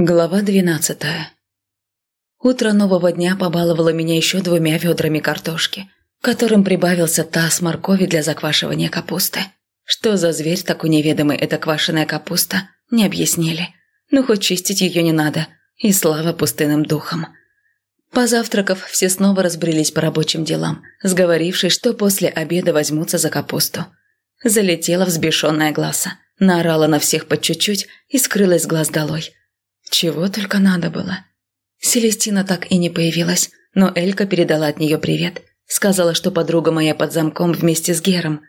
Глава двенадцатая. Утро нового дня побаловало меня еще двумя ведрами картошки, которым прибавился таз моркови для заквашивания капусты. Что за зверь такой неведомый эта квашеная капуста, не объяснили. Ну, хоть чистить ее не надо, и слава пустынным духам. Позавтракав, все снова разбрелись по рабочим делам, сговорившись, что после обеда возьмутся за капусту. Залетела взбешенная глаза, наорала на всех по чуть-чуть и скрылась глаз долой – чего только надо было. Селестина так и не появилась, но Элька передала от нее привет. Сказала, что подруга моя под замком вместе с Гером.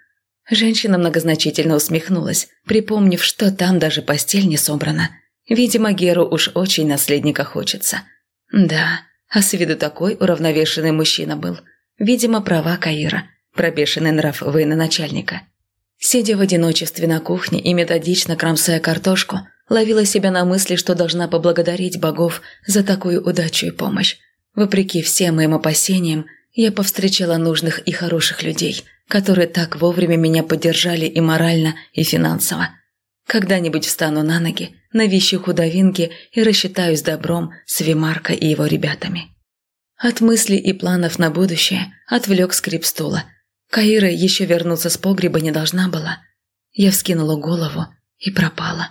Женщина многозначительно усмехнулась, припомнив, что там даже постель не собрана. Видимо, Геру уж очень наследника хочется. Да, а с виду такой уравновешенный мужчина был. Видимо, права Каира, пробешенный нрав военачальника. Сидя в одиночестве на кухне и методично кромсая картошку, ловила себя на мысли, что должна поблагодарить богов за такую удачу и помощь. Вопреки всем моим опасениям, я повстречала нужных и хороших людей, которые так вовремя меня поддержали и морально, и финансово. Когда-нибудь встану на ноги, навищу худовинки и рассчитаюсь добром с Вимарко и его ребятами. От мыслей и планов на будущее отвлек скрип стула. Каира еще вернуться с погреба не должна была. Я вскинула голову и пропала.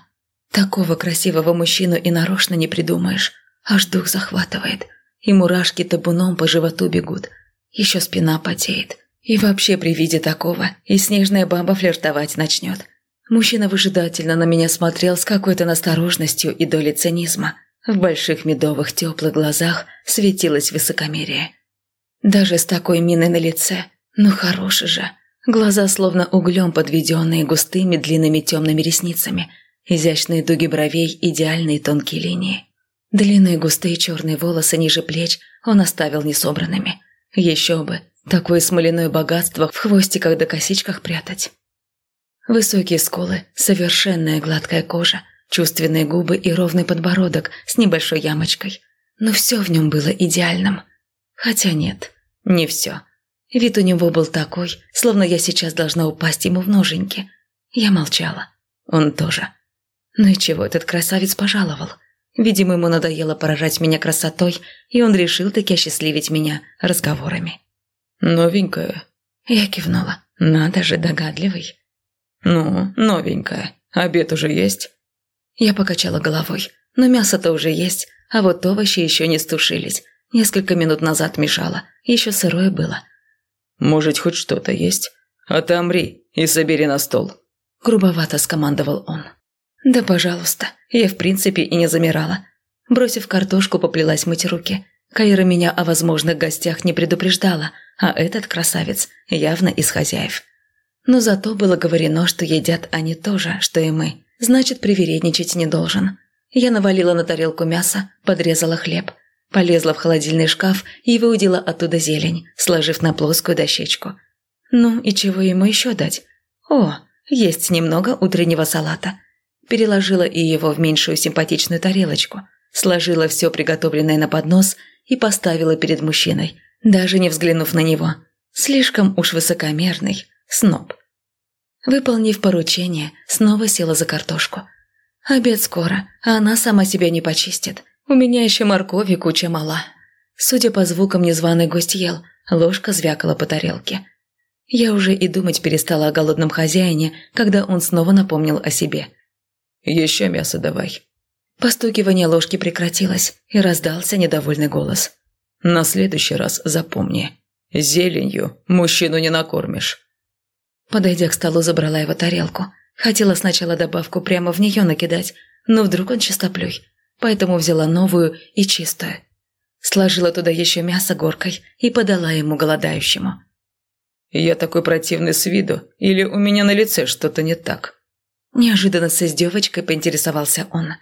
Такого красивого мужчину и нарочно не придумаешь. Аж дух захватывает. И мурашки табуном по животу бегут. Еще спина потеет. И вообще при виде такого и снежная баба флиртовать начнет. Мужчина выжидательно на меня смотрел с какой-то насторожностью и долей цинизма. В больших медовых теплых глазах светилось высокомерие. Даже с такой миной на лице, ну хороший же. Глаза словно углем подведенные густыми длинными темными ресницами – Изящные дуги бровей, идеальные тонкие линии. Длинные густые черные волосы ниже плеч он оставил несобранными. Еще бы, такое смоляное богатство в хвостиках да косичках прятать. Высокие скулы, совершенная гладкая кожа, чувственные губы и ровный подбородок с небольшой ямочкой. Но все в нем было идеальным. Хотя нет, не все. Вид у него был такой, словно я сейчас должна упасть ему в ноженьки. Я молчала. Он тоже. Ну и чего этот красавец пожаловал? Видимо, ему надоело поражать меня красотой, и он решил таки осчастливить меня разговорами. «Новенькая?» Я кивнула. «Надо же, догадливый». «Ну, новенькая. Обед уже есть?» Я покачала головой. «Но мясо-то уже есть, а вот овощи еще не стушились. Несколько минут назад мешало. Еще сырое было». «Может, хоть что-то есть? Отомри и собери на стол», – грубовато скомандовал он. «Да, пожалуйста. Я в принципе и не замирала». Бросив картошку, поплелась мыть руки. Каира меня о возможных гостях не предупреждала, а этот красавец явно из хозяев. Но зато было говорено, что едят они то же, что и мы. Значит, привередничать не должен. Я навалила на тарелку мясо, подрезала хлеб, полезла в холодильный шкаф и выудила оттуда зелень, сложив на плоскую дощечку. Ну и чего ему еще дать? О, есть немного утреннего салата переложила и его в меньшую симпатичную тарелочку, сложила все приготовленное на поднос и поставила перед мужчиной, даже не взглянув на него. Слишком уж высокомерный, сноб. Выполнив поручение, снова села за картошку. Обед скоро, а она сама себя не почистит. У меня еще моркови куча мала. Судя по звукам, незваный гость ел, ложка звякала по тарелке. Я уже и думать перестала о голодном хозяине, когда он снова напомнил о себе – еще мясо давай». Постукивание ложки прекратилось, и раздался недовольный голос. «На следующий раз запомни, зеленью мужчину не накормишь». Подойдя к столу, забрала его тарелку. Хотела сначала добавку прямо в нее накидать, но вдруг он чистоплюй, поэтому взяла новую и чистую. Сложила туда еще мясо горкой и подала ему голодающему. «Я такой противный с виду, или у меня на лице что-то не так?» Неожиданно с издевочкой поинтересовался он.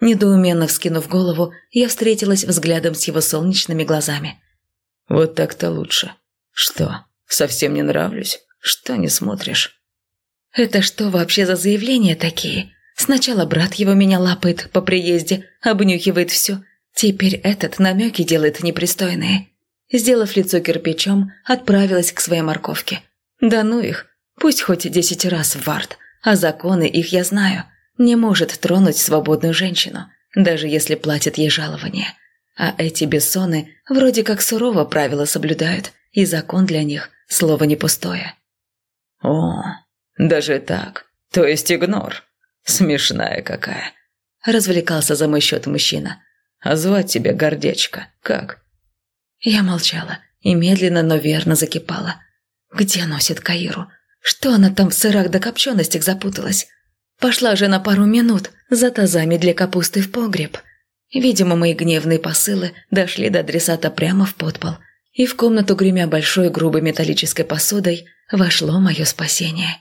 Недоуменно вскинув голову, я встретилась взглядом с его солнечными глазами. «Вот так-то лучше. Что, совсем не нравлюсь? Что не смотришь?» «Это что вообще за заявления такие? Сначала брат его меня лапает по приезде, обнюхивает все. Теперь этот намеки делает непристойные». Сделав лицо кирпичом, отправилась к своей морковке. «Да ну их, пусть хоть десять раз в вард, а законы их я знаю. Не может тронуть свободную женщину. даже если платят ей жалование. А эти бессоны вроде как сурово правила соблюдают, и закон для них – слово не пустое. «О, даже так? То есть игнор? Смешная какая!» – развлекался за мой счет мужчина. «А звать тебя Гордечка, как?» Я молчала и медленно, но верно закипала. Где носит Каиру? Что она там в сырах до копченостях запуталась? Пошла же на пару минут за тазами для капусты в погреб. Видимо, мои гневные посылы дошли до адресата прямо в подпол. И в комнату, гремя большой грубой металлической посудой, вошло мое спасение.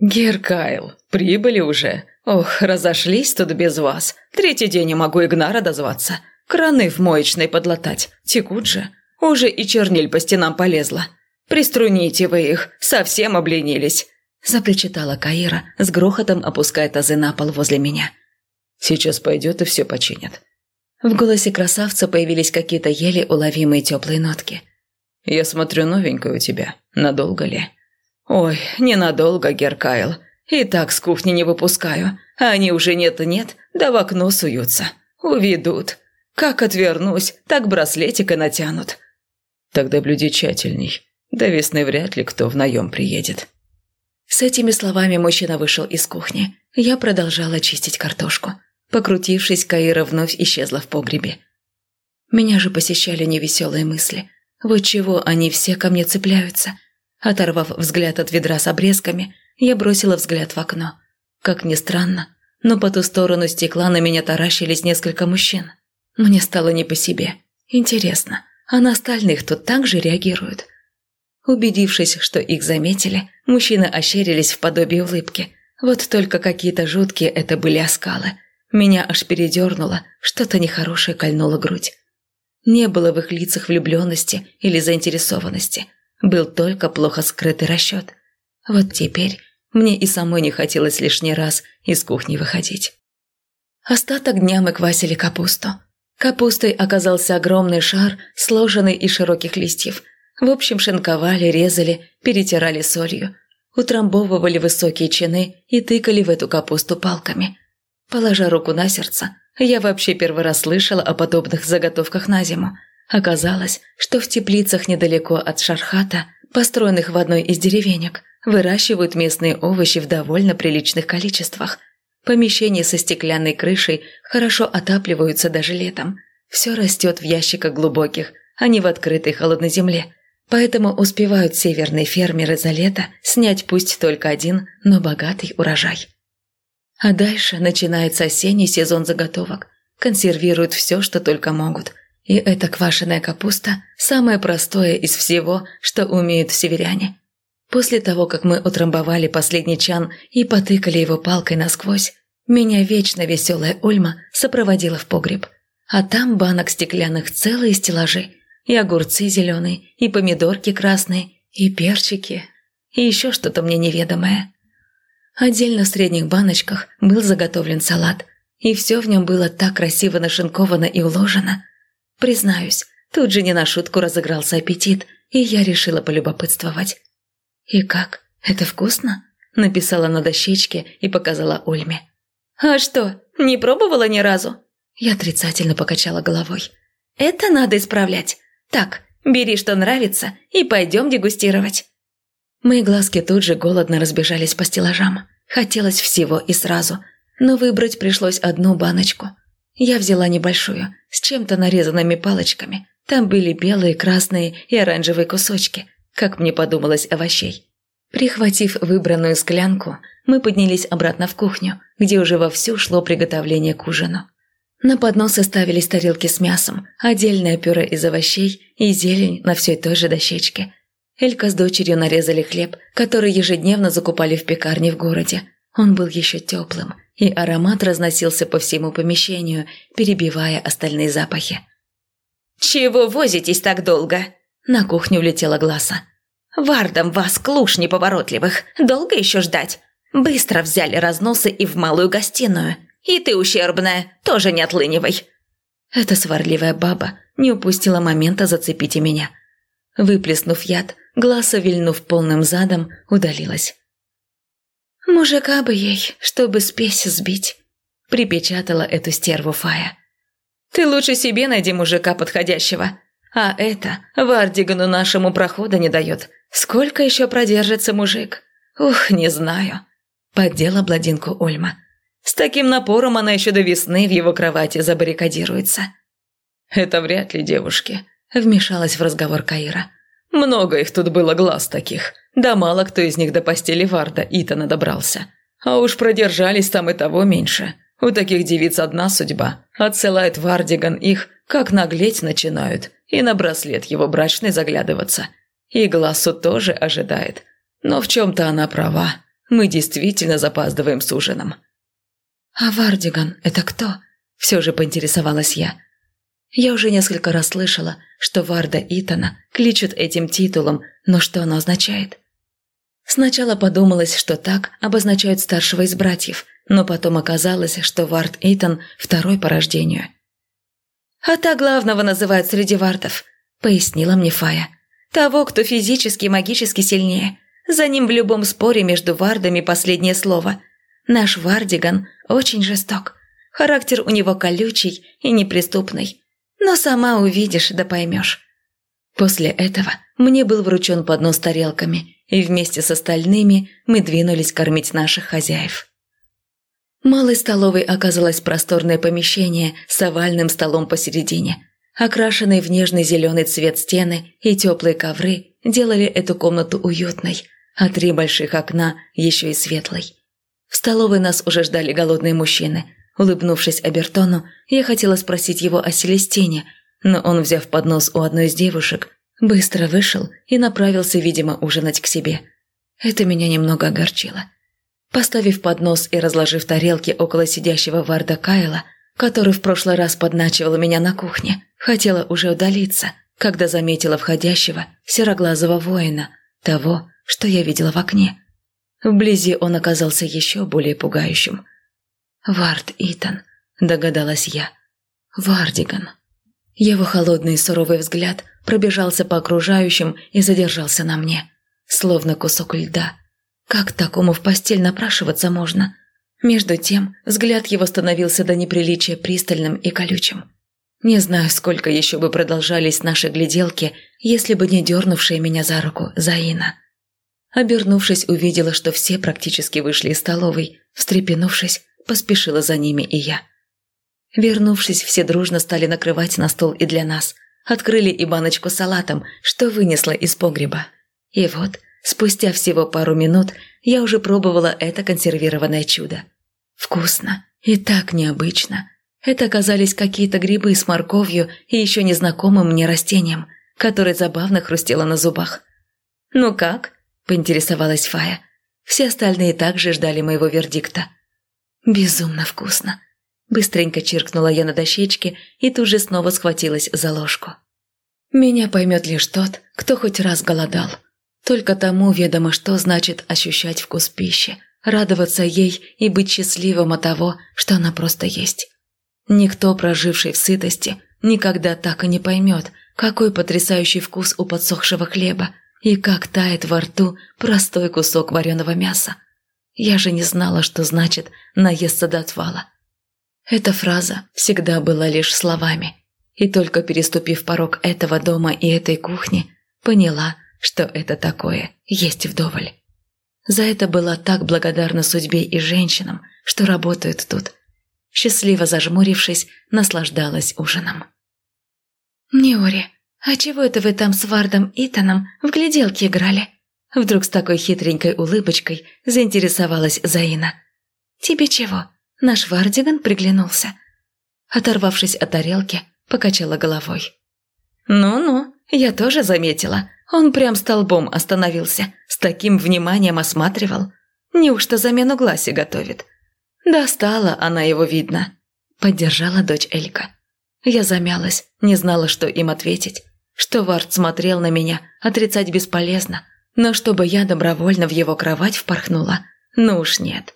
«Геркайл, прибыли уже? Ох, разошлись тут без вас. Третий день не могу Игнара дозваться. Краны в моечной подлатать, текут же. Уже и черниль по стенам полезла. Приструните вы их, совсем обленились», – запричитала Каира, с грохотом опуская тазы на пол возле меня. «Сейчас пойдет и все починят». В голосе красавца появились какие-то еле уловимые теплые нотки. «Я смотрю, новенькая у тебя. Надолго ли?» «Ой, ненадолго, Геркайл. И так с кухни не выпускаю. Они уже нет-нет, да в окно суются. Уведут. Как отвернусь, так браслетик и натянут». «Тогда блюди тщательней. До весны вряд ли кто в наем приедет». С этими словами мужчина вышел из кухни. Я продолжала чистить картошку. Покрутившись, Каира вновь исчезла в погребе. Меня же посещали невеселые мысли. Вот чего они все ко мне цепляются. Оторвав взгляд от ведра с обрезками, я бросила взгляд в окно. Как ни странно, но по ту сторону стекла на меня таращились несколько мужчин. Мне стало не по себе. Интересно, а на остальных тут так же реагируют? Убедившись, что их заметили, мужчины ощерились в подобии улыбки. Вот только какие-то жуткие это были оскалы. Меня аж передернуло, что-то нехорошее кольнуло грудь. Не было в их лицах влюбленности или заинтересованности. Был только плохо скрытый расчет. Вот теперь мне и самой не хотелось лишний раз из кухни выходить. Остаток дня мы квасили капусту. Капустой оказался огромный шар, сложенный из широких листьев – в общем, шинковали, резали, перетирали солью, утрамбовывали высокие чины и тыкали в эту капусту палками. Положа руку на сердце, я вообще первый раз слышала о подобных заготовках на зиму. Оказалось, что в теплицах недалеко от Шархата, построенных в одной из деревенек, выращивают местные овощи в довольно приличных количествах. Помещения со стеклянной крышей хорошо отапливаются даже летом. Все растет в ящиках глубоких, а не в открытой холодной земле – Поэтому успевают северные фермеры за лето снять пусть только один, но богатый урожай. А дальше начинается осенний сезон заготовок. Консервируют все, что только могут. И эта квашеная капуста – самое простое из всего, что умеют северяне. После того, как мы утрамбовали последний чан и потыкали его палкой насквозь, меня вечно веселая Ольма сопроводила в погреб. А там банок стеклянных целые стеллажи – и огурцы зеленые, и помидорки красные, и перчики, и еще что-то мне неведомое. Отдельно в средних баночках был заготовлен салат, и все в нем было так красиво нашинковано и уложено. Признаюсь, тут же не на шутку разыгрался аппетит, и я решила полюбопытствовать. «И как? Это вкусно?» – написала на дощечке и показала Ольме. «А что, не пробовала ни разу?» Я отрицательно покачала головой. «Это надо исправлять. Так, бери, что нравится, и пойдем дегустировать». Мои глазки тут же голодно разбежались по стеллажам. Хотелось всего и сразу, но выбрать пришлось одну баночку. Я взяла небольшую, с чем-то нарезанными палочками. Там были белые, красные и оранжевые кусочки, как мне подумалось, овощей. Прихватив выбранную склянку, мы поднялись обратно в кухню, где уже вовсю шло приготовление к ужину. На подносы ставились тарелки с мясом, отдельное пюре из овощей и зелень на всей той же дощечке. Элька с дочерью нарезали хлеб, который ежедневно закупали в пекарне в городе. Он был еще теплым, и аромат разносился по всему помещению, перебивая остальные запахи. «Чего возитесь так долго?» На кухню влетела Гласа. «Вардам вас, клуш неповоротливых, долго еще ждать? Быстро взяли разносы и в малую гостиную. И ты ущербная, тоже не отлынивай». Эта сварливая баба не упустила момента зацепить и меня. Выплеснув яд, глаза вильнув полным задом, удалилась. «Мужика бы ей, чтобы спесь сбить». – припечатала эту стерву Фая. «Ты лучше себе найди мужика подходящего. А это Вардигану нашему прохода не дает. Сколько еще продержится мужик? Ух, не знаю». Поддела бладинку Ольма. С таким напором она еще до весны в его кровати забаррикадируется. «Это вряд ли девушки», – вмешалась в разговор Каира. «Много их тут было глаз таких. Да мало кто из них до постели Варда Итана добрался. А уж продержались там и того меньше. У таких девиц одна судьба. Отсылает Вардиган их, как наглеть начинают, и на браслет его брачный заглядываться. И Глассу тоже ожидает. Но в чем-то она права. Мы действительно запаздываем с ужином. «А Вардиган – это кто?» – все же поинтересовалась я. Я уже несколько раз слышала, что Варда Итана кличут этим титулом, но что оно означает? Сначала подумалось, что так обозначают старшего из братьев, но потом оказалось, что Вард Итан второй по рождению. «А та главного называют среди вардов», – пояснила мне Фая. «Того, кто физически и магически сильнее. За ним в любом споре между вардами последнее слово – Наш Вардиган очень жесток. Характер у него колючий и неприступный. Но сама увидишь да поймешь. После этого мне был вручен поднос с тарелками, и вместе с остальными мы двинулись кормить наших хозяев. Малой столовой оказалось просторное помещение с овальным столом посередине. Окрашенные в нежный зеленый цвет стены и теплые ковры делали эту комнату уютной, а три больших окна еще и светлой. В столовой нас уже ждали голодные мужчины. Улыбнувшись Абертону, я хотела спросить его о Селестине, но он, взяв поднос у одной из девушек, быстро вышел и направился, видимо, ужинать к себе. Это меня немного огорчило. Поставив поднос и разложив тарелки около сидящего Варда Кайла, который в прошлый раз подначивал меня на кухне, хотела уже удалиться, когда заметила входящего сероглазого воина, того, что я видела в окне. Вблизи он оказался еще более пугающим. «Вард Итан», – догадалась я. «Вардиган». Его холодный и суровый взгляд пробежался по окружающим и задержался на мне, словно кусок льда. Как такому в постель напрашиваться можно? Между тем, взгляд его становился до неприличия пристальным и колючим. Не знаю, сколько еще бы продолжались наши гляделки, если бы не дернувшая меня за руку Заина. Обернувшись, увидела, что все практически вышли из столовой. Встрепенувшись, поспешила за ними и я. Вернувшись, все дружно стали накрывать на стол и для нас. Открыли и баночку с салатом, что вынесла из погреба. И вот, спустя всего пару минут, я уже пробовала это консервированное чудо. Вкусно и так необычно. Это оказались какие-то грибы с морковью и еще незнакомым мне растением, которое забавно хрустело на зубах. «Ну как?» – поинтересовалась Фая. Все остальные также ждали моего вердикта. «Безумно вкусно!» Быстренько чиркнула я на дощечке и тут же снова схватилась за ложку. Меня поймет лишь тот, кто хоть раз голодал. Только тому ведомо, что значит ощущать вкус пищи, радоваться ей и быть счастливым от того, что она просто есть. Никто, проживший в сытости, никогда так и не поймет, какой потрясающий вкус у подсохшего хлеба, и как тает во рту простой кусок вареного мяса. Я же не знала, что значит «наесться до отвала». Эта фраза всегда была лишь словами, и только переступив порог этого дома и этой кухни, поняла, что это такое есть вдоволь. За это была так благодарна судьбе и женщинам, что работают тут. Счастливо зажмурившись, наслаждалась ужином. «Неори, «А чего это вы там с Вардом Итаном в гляделки играли?» Вдруг с такой хитренькой улыбочкой заинтересовалась Заина. «Тебе чего? Наш Вардиган приглянулся». Оторвавшись от тарелки, покачала головой. «Ну-ну, я тоже заметила. Он прям столбом остановился, с таким вниманием осматривал. Неужто замену гласи готовит?» «Достала она его, видно», — поддержала дочь Элька. Я замялась, не знала, что им ответить что Вард смотрел на меня, отрицать бесполезно. Но чтобы я добровольно в его кровать впорхнула, ну уж нет.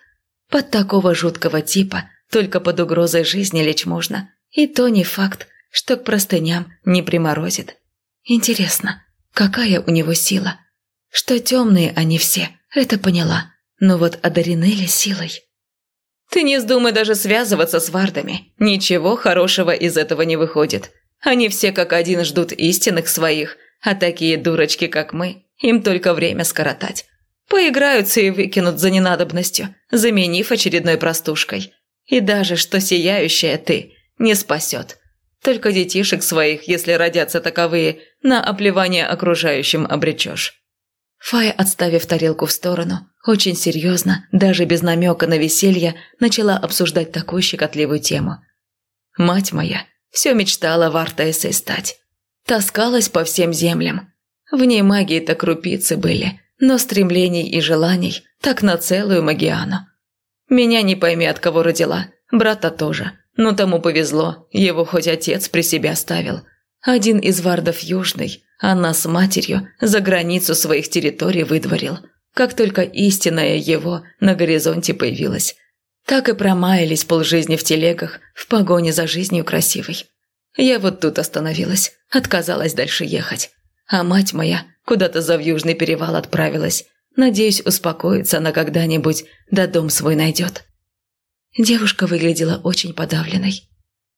Под такого жуткого типа только под угрозой жизни лечь можно. И то не факт, что к простыням не приморозит. Интересно, какая у него сила? Что темные они все, это поняла. Но вот одарены ли силой? Ты не вздумай даже связываться с вардами. Ничего хорошего из этого не выходит. Они все как один ждут истинных своих, а такие дурочки, как мы, им только время скоротать. Поиграются и выкинут за ненадобностью, заменив очередной простушкой. И даже что сияющая ты не спасет. Только детишек своих, если родятся таковые, на оплевание окружающим обречешь. Фая, отставив тарелку в сторону, очень серьезно, даже без намека на веселье, начала обсуждать такую щекотливую тему. Мать моя все мечтала в Артессой стать. Таскалась по всем землям. В ней магии-то крупицы были, но стремлений и желаний так на целую магиану. Меня не пойми, от кого родила, брата тоже, но тому повезло, его хоть отец при себе оставил. Один из вардов Южный, она с матерью за границу своих территорий выдворил, как только истинная его на горизонте появилась. Так и промаялись полжизни в телегах в погоне за жизнью красивой. Я вот тут остановилась, отказалась дальше ехать. А мать моя куда-то за Южный перевал отправилась. Надеюсь, успокоится она когда-нибудь, да дом свой найдет. Девушка выглядела очень подавленной.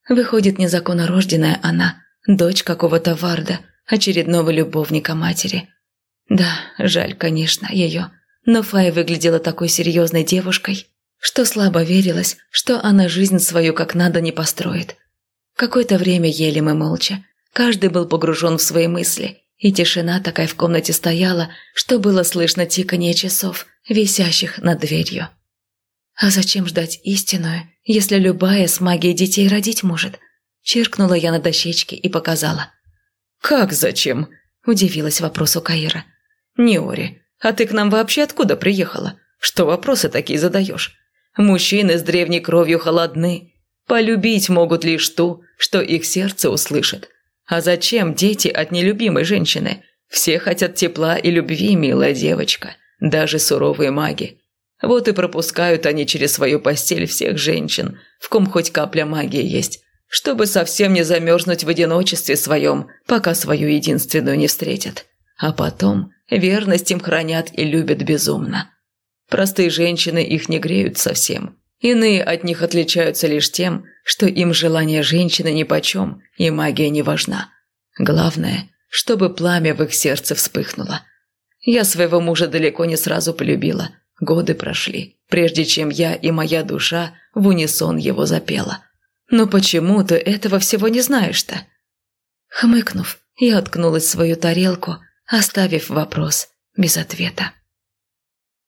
Выходит, незаконно рожденная она, дочь какого-то Варда, очередного любовника матери. Да, жаль, конечно, ее. Но Фая выглядела такой серьезной девушкой, что слабо верилось, что она жизнь свою как надо не построит. Какое-то время ели мы молча. Каждый был погружен в свои мысли, и тишина такая в комнате стояла, что было слышно тиканье часов, висящих над дверью. А зачем ждать истинную, если любая с магией детей родить может? Чиркнула я на дощечке и показала. «Как зачем?» – удивилась вопросу Каира. «Неори, а ты к нам вообще откуда приехала? Что вопросы такие задаешь? Мужчины с древней кровью холодны. Полюбить могут лишь ту, что их сердце услышит. А зачем дети от нелюбимой женщины? Все хотят тепла и любви, милая девочка, даже суровые маги. Вот и пропускают они через свою постель всех женщин, в ком хоть капля магии есть, чтобы совсем не замерзнуть в одиночестве своем, пока свою единственную не встретят. А потом верность им хранят и любят безумно. Простые женщины их не греют совсем. Иные от них отличаются лишь тем, что им желание женщины нипочем и магия не важна. Главное, чтобы пламя в их сердце вспыхнуло. Я своего мужа далеко не сразу полюбила. Годы прошли, прежде чем я и моя душа в унисон его запела – но почему ты этого всего не знаешь-то?» Хмыкнув, я откнулась в свою тарелку, оставив вопрос без ответа.